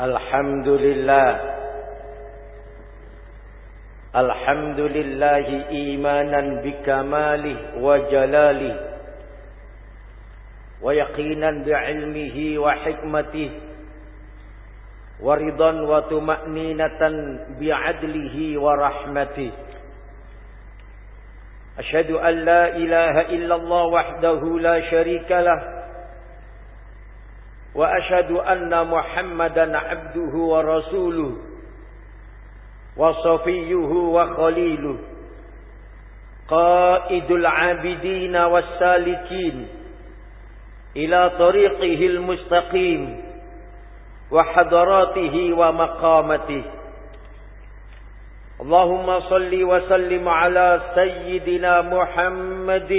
الحمد لله الحمد لله إيمانا بكماله وجلاله ويقينا بعلمه وحكمته ورضا وطمأنينة بعدله ورحمته. أشهد أن لا إله إلا الله وحده لا شريك له وأشهد أن محمدا عبده ورسوله وصفيه وخليله قائد العابدين والسالكين إلى طريقه المستقيم وحضراته ومقامته. اللهم صل وسلم على سيدنا محمد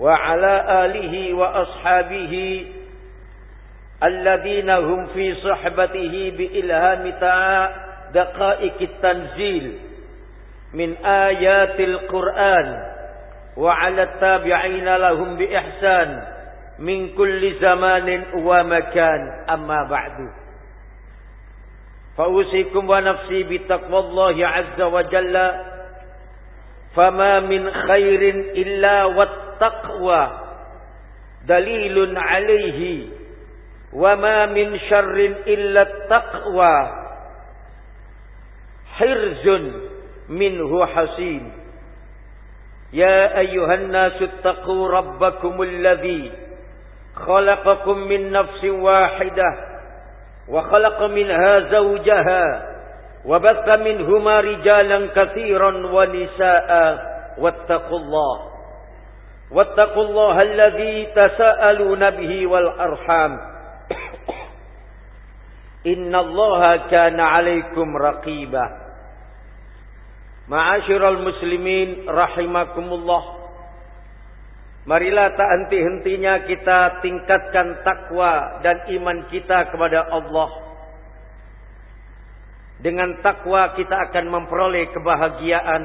وعلى آله وأصحابه الذين هم في صحبته بإلهام دقائق التنزيل من آيات القرآن وعلى التابعين لهم بإحسان من كل زمان ومكان. أما بعد فأوصيكم ونفسي بتقوى الله عز وجل. فما من خير إلا والتقوى دليل عليه وما من شر إلا التقوى. حرز منه حسين. يا أيها الناس اتقوا ربكم الذي خلقكم من نفس واحدة وخلق منها زوجها وبث منهما رجالا كثيرا ونساء. واتقوا الله. واتقوا الله الذي تساءلون به والأرحام إن الله كان عليكم رقيبا معاشر المسلمين رحمكم الله Marilah tak henti-hentinya kita tingkatkan takwa dan iman kita kepada Allah. Dengan takwa kita akan memperoleh kebahagiaan.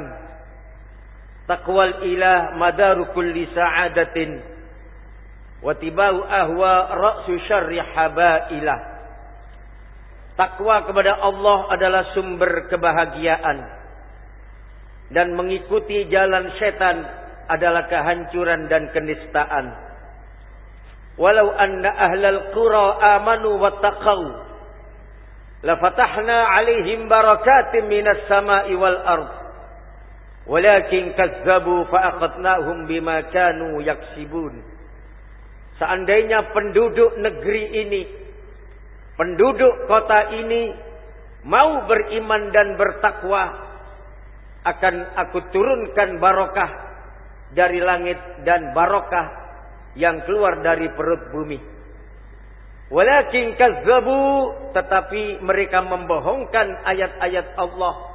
Takwal ilah madaru kulli sa'adatin. Watibau ahwa ra'su syarri habailah. Takwa kepada Allah adalah sumber kebahagiaan. Dan mengikuti jalan setan adalah kehancuran dan kenistaan. Walau anna ahlal qura amanu wattaqau lafatahna alaihim barakatim minas sama'i wal ard. Walakin kazzabu fa'aqadnahum bima kanu yaksibun. Seandainya penduduk negeri ini, penduduk kota ini mau beriman dan bertakwa, akan aku turunkan barokah dari langit dan barokah yang keluar dari perut bumi. Walakin kazzabu tetapi mereka membohongkan ayat-ayat Allah.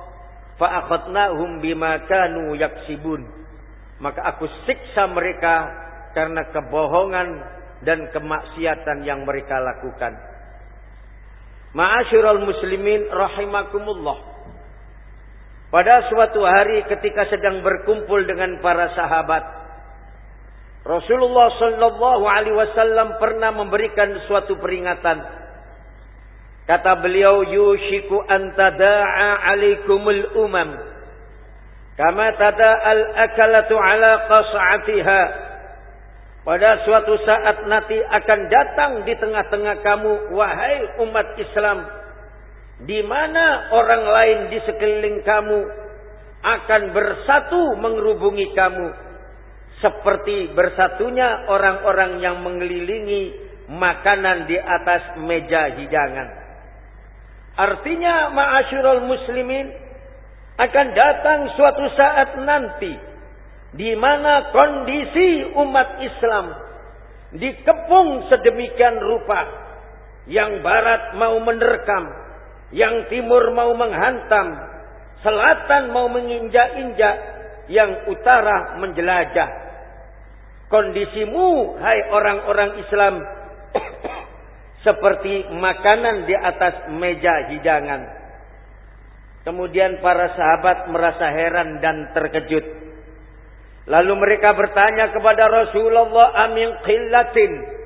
Fa'akhadnahum bima kanu yaksibun. Maka aku siksa mereka karena kebohongan dan kemaksiatan yang mereka lakukan. Ma'asyiral muslimin rahimakumullah. Pada suatu hari ketika sedang berkumpul dengan para sahabat, Rasulullah sallallahu alaihi wasallam pernah memberikan suatu peringatan. Kata beliau, "Yushiku an tada'a 'alaikumul umam kama tada'al akalatu 'ala qas'atiha." Pada suatu saat nanti akan datang di tengah-tengah kamu wahai umat Islam di mana orang lain di sekeliling kamu akan bersatu mengerubungi kamu seperti bersatunya orang-orang yang mengelilingi makanan di atas meja hidangan. Artinya ma'asyurul muslimin akan datang suatu saat nanti di mana kondisi umat Islam dikepung sedemikian rupa. Yang barat mau menerkam, yang timur mau menghantam, selatan mau menginjak-injak, yang utara menjelajah. Kondisimu hai orang-orang Islam seperti makanan di atas meja hidangan. Kemudian para sahabat merasa heran dan terkejut. Lalu mereka bertanya kepada Rasulullah amin qillatin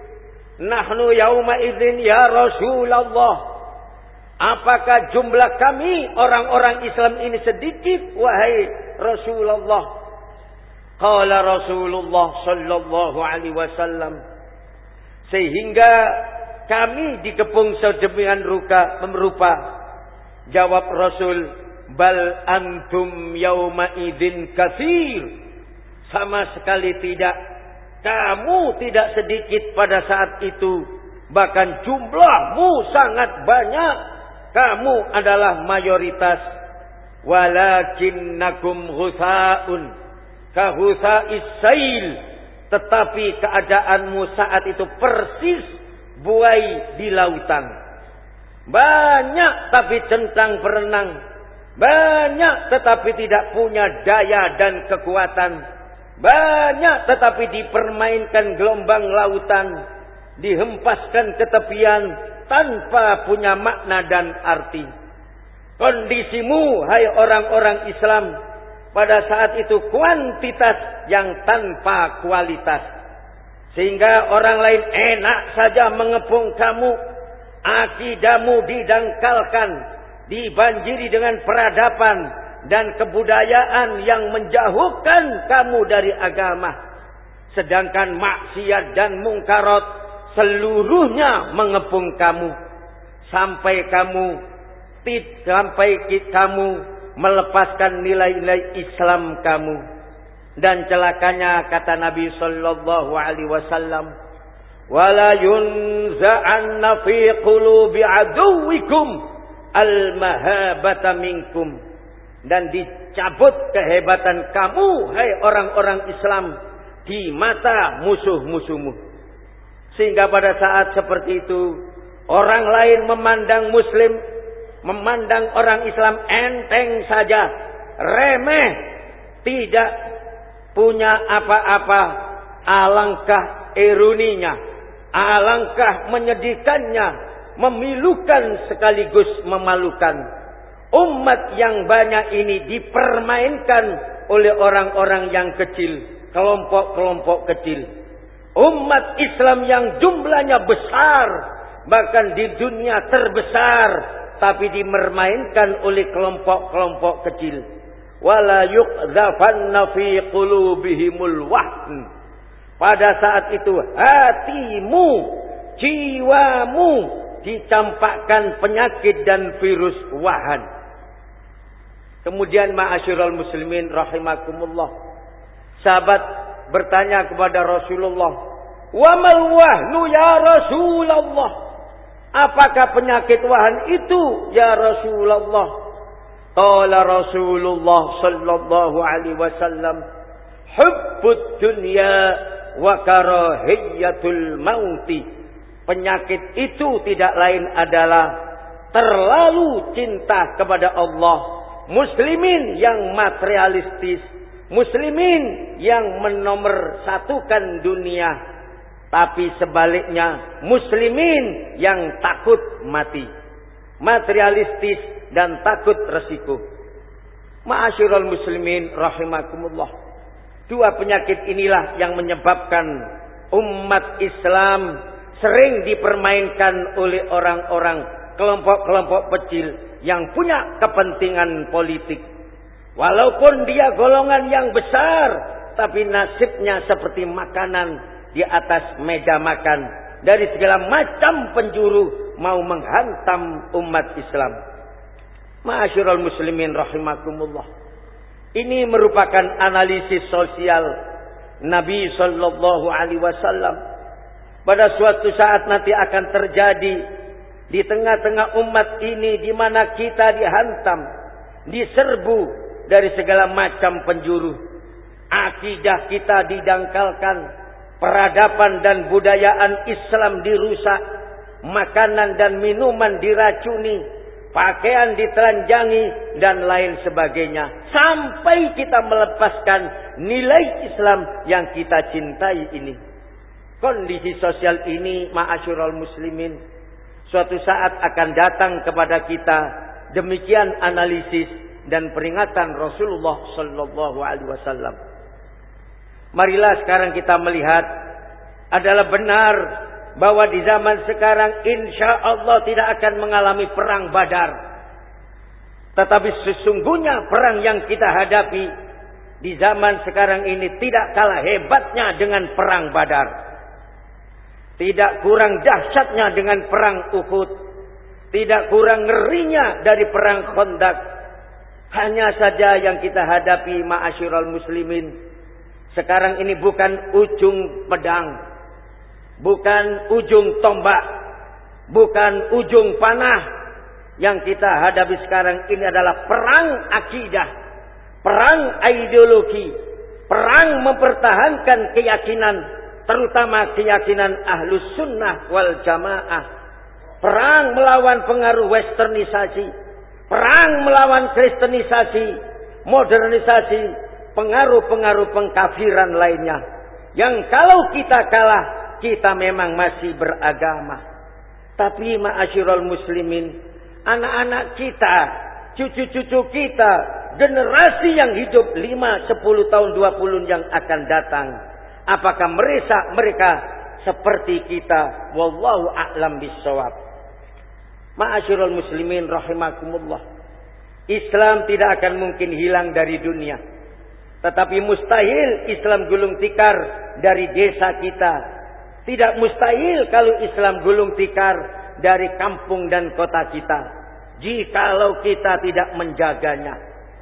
Nahnu yauma idzin ya Rasulullah. Apakah jumlah kami orang-orang Islam ini sedikit wahai Rasulullah? Qala Rasulullah sallallahu alaihi wasallam sehingga kami dikepung sedemikian ruka merupa jawab Rasul bal antum yauma idzin katsir. Sama sekali tidak. Kamu tidak sedikit pada saat itu. Bahkan jumlahmu sangat banyak. Kamu adalah mayoritas. Walakinnakum ghusaun kahusa'is sail. Tetapi keadaanmu saat itu persis buai di lautan banyak tapi centang berenang banyak tetapi tidak punya daya dan kekuatan banyak tetapi dipermainkan gelombang lautan dihempaskan ke tepian tanpa punya makna dan arti. Kondisimu, hai orang-orang Islam, pada saat itu kuantitas yang tanpa kualitas. Sehingga orang lain enak saja mengepung kamu. Akidamu didangkalkan. Dibanjiri dengan peradaban dan kebudayaan yang menjauhkan kamu dari agama. Sedangkan maksiat dan mungkarot seluruhnya mengepung kamu sampai kamu sampai kamu melepaskan nilai-nilai Islam kamu dan celakanya kata Nabi sallallahu alaihi wasallam wala yunza'anna fi qulubi aduwikum al-mahabata minkum. Dan dicabut kehebatan kamu hai orang-orang Islam di mata musuh-musuhmu. Sehingga pada saat seperti itu orang lain memandang muslim, memandang orang Islam enteng saja, remeh, tidak punya apa-apa. Alangkah ironinya, alangkah menyedihkannya, memilukan sekaligus memalukan. Umat yang banyak ini dipermainkan oleh orang-orang yang kecil, kelompok-kelompok kecil umat Islam yang jumlahnya besar bahkan di dunia terbesar tapi dimermainkan oleh kelompok-kelompok kecil wala yuqdhafanna fi qulubihimul wahn pada saat itu hatimu jiwamu dicampakkan penyakit dan virus wahan kemudian ma'asyiral muslimin rahimakumullah sahabat bertanya kepada Rasulullah, "Wa mal wahnu ya Rasulullah?" Apakah penyakit wahan itu ya Rasulullah? Qala Rasulullah sallallahu alaihi wasallam, "Hubbud dunya wa karahiyatul mauti." Penyakit itu tidak lain adalah terlalu cinta kepada Allah, muslimin yang materialistis, muslimin yang menomor satukan dunia tapi sebaliknya muslimin yang takut mati materialistis dan takut resiko ma'asyiral muslimin rahimakumullah dua penyakit inilah yang menyebabkan umat Islam sering dipermainkan oleh orang-orang kelompok-kelompok kecil yang punya kepentingan politik Walaupun dia golongan yang besar, tapi nasibnya seperti makanan di atas meja makan. Dari segala macam penjuru mau menghantam umat Islam. Ma'asyiral muslimin rahimakumullah. Ini merupakan analisis sosial Nabi sallallahu alaihi wasallam. Pada suatu saat nanti akan terjadi di tengah-tengah umat ini di mana kita dihantam, diserbu dari segala macam penjuru. Akidah kita didangkalkan, peradaban dan budayaan Islam dirusak, makanan dan minuman diracuni, pakaian ditelanjangi dan lain sebagainya. Sampai kita melepaskan nilai Islam yang kita cintai ini. Kondisi sosial ini ma'asyiral muslimin suatu saat akan datang kepada kita demikian analisis dan peringatan Rasulullah sallallahu alaihi wasallam. Marilah sekarang kita melihat adalah benar bahwa di zaman sekarang insya Allah tidak akan mengalami perang badar. Tetapi sesungguhnya perang yang kita hadapi di zaman sekarang ini tidak kalah hebatnya dengan perang badar. Tidak kurang dahsyatnya dengan perang Uhud. Tidak kurang ngerinya dari perang Khandaq. Hanya saja yang kita hadapi ma'asyiral muslimin. Sekarang ini bukan ujung pedang bukan ujung tombak, bukan ujung panah. Yang kita hadapi sekarang ini adalah perang akidah, perang ideologi, perang mempertahankan keyakinan, terutama keyakinan ahlus sunnah wal jamaah, perang melawan pengaruh westernisasi, perang melawan kristenisasi, modernisasi, pengaruh-pengaruh pengkafiran lainnya. Yang kalau kita kalah kita memang masih beragama. Tapi ma'asyiral muslimin, anak-anak kita, cucu-cucu kita, generasi yang hidup 5, 10 tahun, 20 yang akan datang. Apakah mereka mereka seperti kita? Wallahu a'lam bisawab. Ma'asyiral muslimin rahimakumullah. Islam tidak akan mungkin hilang dari dunia. Tetapi mustahil Islam gulung tikar dari desa kita, tidak mustahil kalau Islam gulung tikar dari kampung dan kota kita. Jikalau kita tidak menjaganya.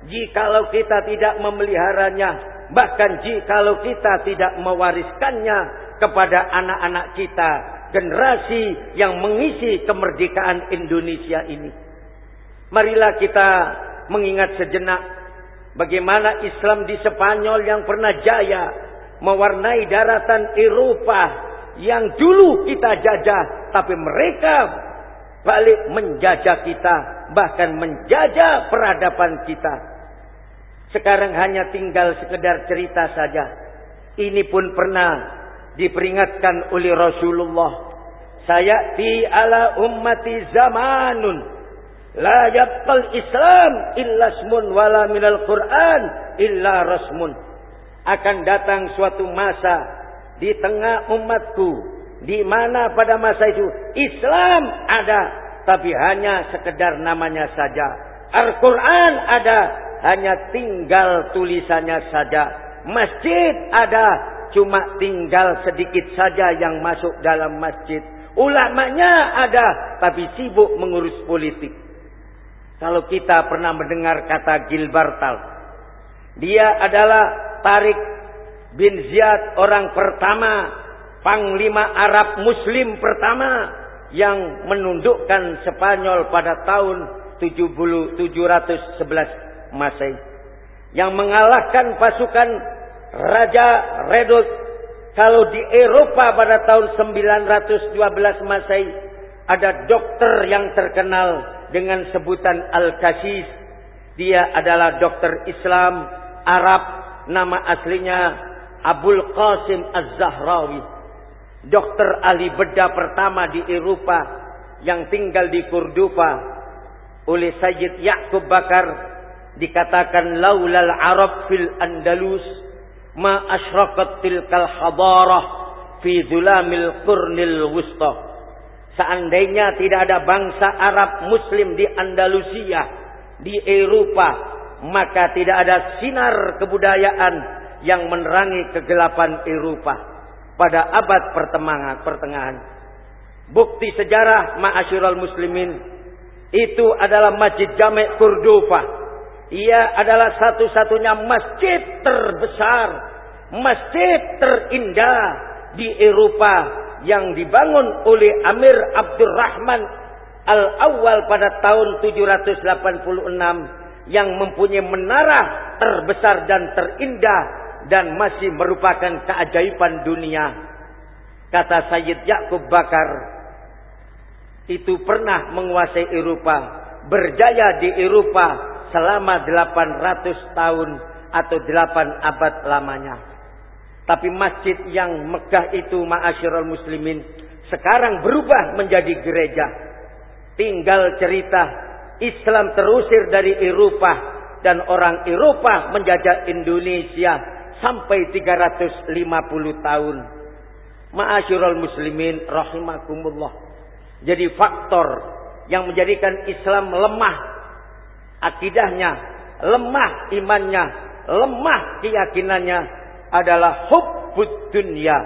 Jikalau kita tidak memeliharanya. Bahkan jikalau kita tidak mewariskannya kepada anak-anak kita. Generasi yang mengisi kemerdekaan Indonesia ini. Marilah kita mengingat sejenak bagaimana Islam di Spanyol yang pernah jaya mewarnai daratan Eropa yang dulu kita jajah, tapi mereka balik menjajah kita, bahkan menjajah peradaban kita. Sekarang hanya tinggal sekedar cerita saja. Ini pun pernah diperingatkan oleh Rasulullah. Saya di ala ummati zamanun la yabqal Islam illa ismun wala minal Quran illa rasmun. Akan datang suatu masa di tengah umatku di mana pada masa itu Islam ada tapi hanya sekedar namanya saja. Al-Quran ada hanya tinggal tulisannya saja. Masjid ada cuma tinggal sedikit saja yang masuk dalam masjid. Ulamanya ada tapi sibuk mengurus politik. Kalau kita pernah mendengar kata Gilbartal dia adalah tarik bin Ziyad orang pertama, panglima Arab Muslim pertama yang menundukkan Spanyol pada tahun 711 Masehi. Yang mengalahkan pasukan Raja Redut kalau di Eropa pada tahun 912 Masehi ada dokter yang terkenal dengan sebutan Al-Kasis. Dia adalah dokter Islam Arab, nama aslinya Abul Qasim Az-Zahrawi, dokter ahli bedah pertama di Eropa yang tinggal di Kurdupa oleh Sayyid Ya'qub Bakar dikatakan laulal Arab fil Andalus ma asyraqat tilkal hadarah fi zulamil qurnil wusta. Seandainya tidak ada bangsa Arab muslim di Andalusia di Eropa maka tidak ada sinar kebudayaan yang menerangi kegelapan Eropa pada abad pertengahan. Bukti sejarah ma'asyiral muslimin itu adalah Masjid Jami' Kurdufa. Ia adalah satu-satunya masjid terbesar, masjid terindah di Eropa yang dibangun oleh Amir Abdurrahman Al-Awwal pada tahun 786 yang mempunyai menara terbesar dan terindah dan masih merupakan keajaiban dunia. Kata Sayyid Yakub Bakar, itu pernah menguasai Eropa, berjaya di Eropa selama 800 tahun atau 8 abad lamanya. Tapi masjid yang megah itu ma'asyiral muslimin sekarang berubah menjadi gereja. Tinggal cerita Islam terusir dari Eropa dan orang Eropa menjajah Indonesia sampai 350 tahun. Ma'asyiral muslimin rahimakumullah. Jadi faktor yang menjadikan Islam lemah akidahnya, lemah imannya, lemah keyakinannya adalah hubbud dunya,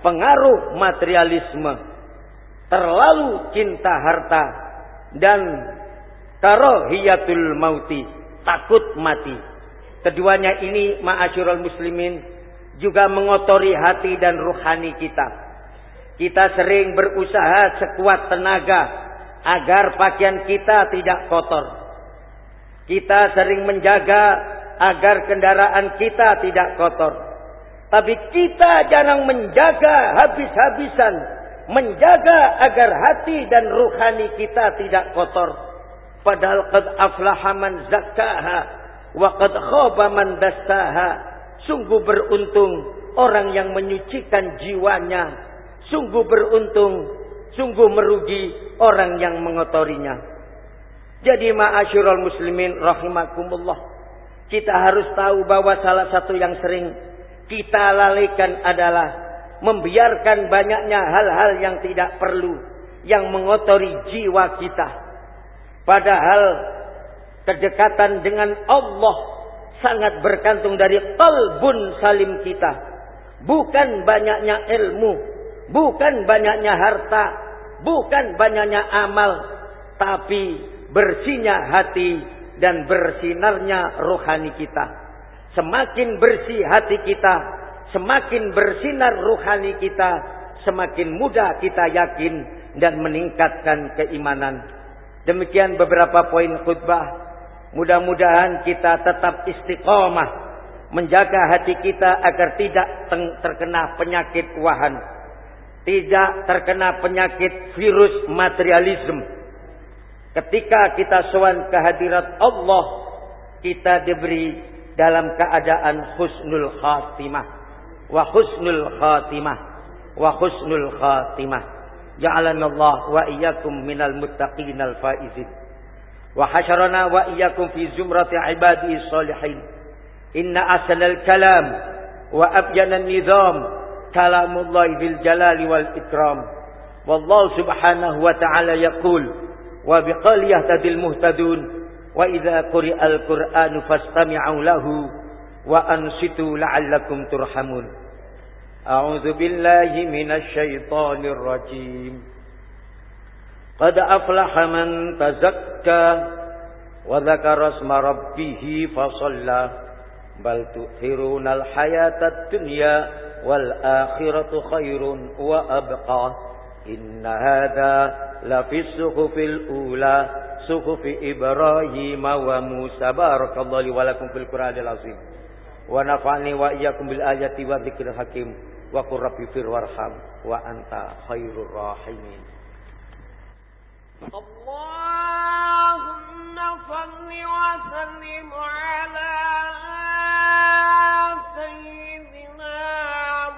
pengaruh materialisme, terlalu cinta harta dan karohiyatul mauti, takut mati. Keduanya ini ma'asyiral muslimin juga mengotori hati dan ruhani kita. Kita sering berusaha sekuat tenaga agar pakaian kita tidak kotor. Kita sering menjaga agar kendaraan kita tidak kotor. Tapi kita jarang menjaga habis-habisan. Menjaga agar hati dan ruhani kita tidak kotor. Padahal qad aflaha man zakkaha wa qad khaba man dassaha Sungguh beruntung orang yang menyucikan jiwanya. Sungguh beruntung, sungguh merugi orang yang mengotorinya. Jadi ma'asyiral muslimin rahimakumullah. Kita harus tahu bahwa salah satu yang sering kita lalaikan adalah membiarkan banyaknya hal-hal yang tidak perlu yang mengotori jiwa kita. Padahal kedekatan dengan Allah sangat bergantung dari kalbun salim kita. Bukan banyaknya ilmu, bukan banyaknya harta, bukan banyaknya amal, tapi bersihnya hati dan bersinarnya rohani kita. Semakin bersih hati kita, semakin bersinar rohani kita, semakin mudah kita yakin dan meningkatkan keimanan. Demikian beberapa poin khutbah Mudah-mudahan kita tetap istiqomah menjaga hati kita agar tidak terkena penyakit wahan, tidak terkena penyakit virus materialisme. Ketika kita sowan kehadirat Allah, kita diberi dalam keadaan husnul khatimah wa husnul khatimah wa husnul khatimah. Ja'alana Allah wa iyyakum minal muttaqin al faizin. وحشرنا وإياكم في زمرة عباده الصالحين. إن أحسن الكلام وأبين النظام كلام الله ذي الجلال والإكرام. والله سبحانه وتعالى يقول وبقال يهتدي المهتدون وإذا قرئ القرآن فاستمعوا له وأنصتوا لعلكم ترحمون. أعوذ بالله من الشيطان الرجيم. قد أفلح من تزكى وذكر اسم ربه فصلى. بل تؤثرون الحياة الدنيا والآخرة خير وأبقى. إن هذا لفي الصحف الأولى صحف إبراهيم وموسى. بارك الله لي ولكم في القرآن العظيم. ونفعني وإياكم بالآيات والذكر الحكيم. وقل ربي فر وارحم وأنت خير الراحمين. اللهم صل وسلم على سيدنا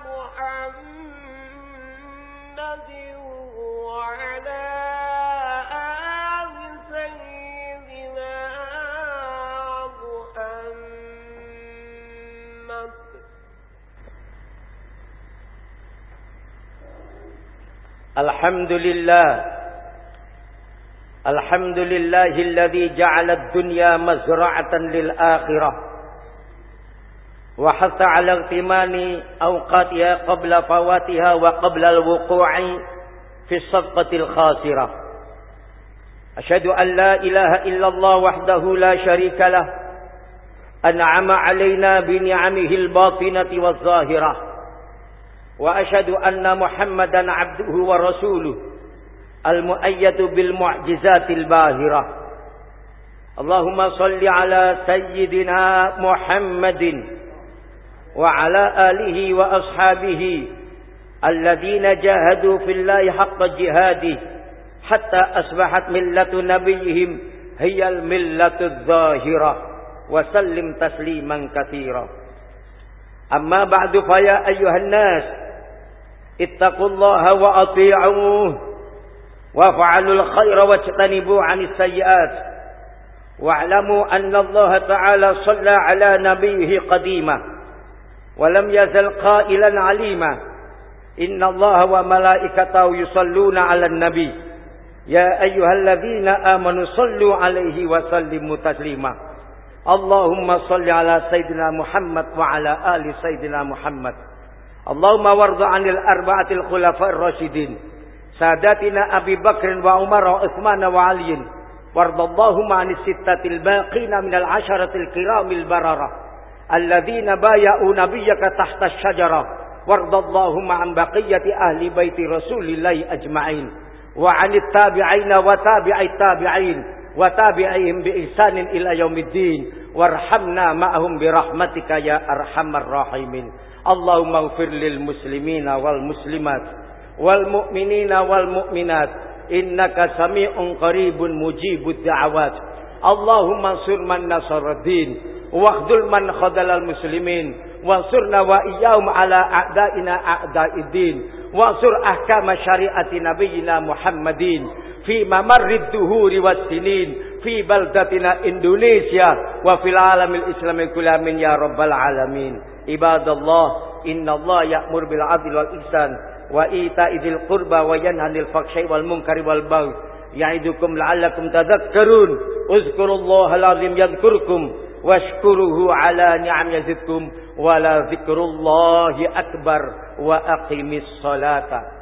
محمد وعلى آل سيدنا محمد. الحمد لله الحمد لله الذي جعل الدنيا مزرعة للآخرة. وحث على اغتمام أوقاتها قبل فواتها وقبل الوقوع في الصفقة الخاسرة. أشهد أن لا إله إلا الله وحده لا شريك له. أنعم علينا بنعمه الباطنة والظاهرة. وأشهد أن محمدا عبده ورسوله. المؤيد بالمعجزات الباهرة. اللهم صل على سيدنا محمد وعلى آله وأصحابه الذين جاهدوا في الله حق جهاده حتى أصبحت ملة نبيهم هي الملة الظاهرة. وسلم تسليما كثيرا. أما بعد فيا أيها الناس اتقوا الله وأطيعوه وافعلوا الخير واجتنبوا عن السيئات. واعلموا أن الله تعالى صلى على نبيه قديما ولم يزل قائلا عليما. إن الله وملائكته يصلون على النبي. يا أيها الذين آمنوا صلوا عليه وسلموا تسليما. اللهم صل على سيدنا محمد وعلى آل سيدنا محمد. اللهم وارض عن الأربعة الخلفاء الراشدين. سادتنا أبي بكر وعمر وعثمان وعلي. وارض اللهم عن الستة الباقين من العشرة الكرام البررة. الذين بايعوا نبيك تحت الشجرة. وارض اللهم عن بقية أهل بيت رسول الله أجمعين. وعن التابعين وتابع التابعين. وتابعيهم بإنسان إلى يوم الدين. وارحمنا معهم برحمتك يا أرحم الراحمين. اللهم اغفر للمسلمين والمسلمات. والمؤمنين والمؤمنات إنك سميع قريب مجيب الدعوات. اللهم انصر من نصر الدين واخذل من خذل المسلمين وانصرنا وإياهم على أعدائنا أعداء الدين. وانصر أحكام شريعة نبينا محمد في ممر الدهور والسنين في بلدتنا إندونيسيا وفي العالم الإسلامي كل من يا رب العالمين. عباد الله إن الله يأمر بالعدل والإحسان وإيتاء ذي القربى وينهى عن الفحشاء والمنكر والبغي يعظكم لعلكم تذكرون. اذكروا الله العظيم يذكركم واشكروه على نعم يزدكم ولا ذكر الله أكبر وأقم الصلاة.